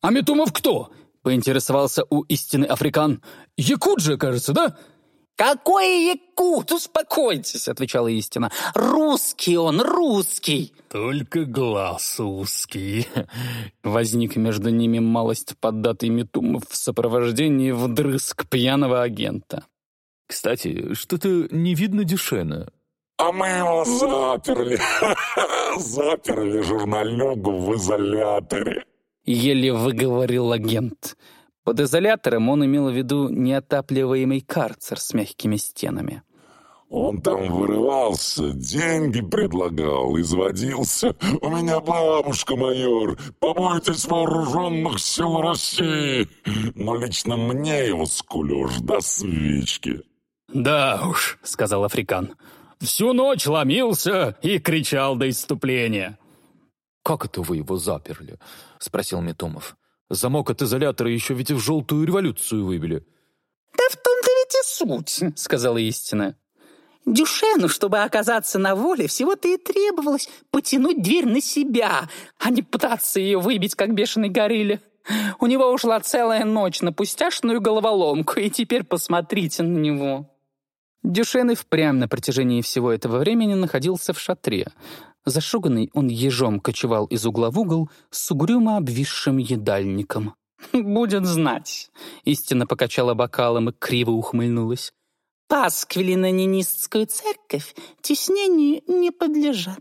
«А Метумов кто?» — поинтересовался у истины африкан. «Якут же, кажется, да?» «Какой якут? Успокойтесь!» — отвечала истина. «Русский он, русский!» «Только глаз узкий!» Возник между ними малость поддатый Метумов в сопровождении вдрызг пьяного агента. «Кстати, что-то не видно Дюшена». «А мы его заперли! Заперли журналюгу в изоляторе!» Еле выговорил агент. Под изолятором он имел в виду неотапливаемый карцер с мягкими стенами. Он там вырывался, деньги предлагал, изводился. У меня бабушка майор, побойтесь вооруженных сил России. Но лично мне его скулеж до свечки. «Да уж», — сказал Африкан, — «всю ночь ломился и кричал до иступления». «Как это вы его заперли?» — спросил Метомов. Замок от изолятора еще ведь в желтую революцию выбили». «Да в том-то ведь и суть», — сказала истина. Дюшену, чтобы оказаться на воле, всего-то и требовалось потянуть дверь на себя, а не пытаться ее выбить, как бешеный горилле. У него ушла целая ночь на пустяшную головоломку, и теперь посмотрите на него. Дюшен и впрямь на протяжении всего этого времени находился в шатре. Зашуганный он ежом кочевал из угла в угол с угрюмо обвисшим едальником. «Будет знать», — истинно покачала бокалом и криво ухмыльнулась. «Пасквили на ненистскую церковь теснению не подлежат».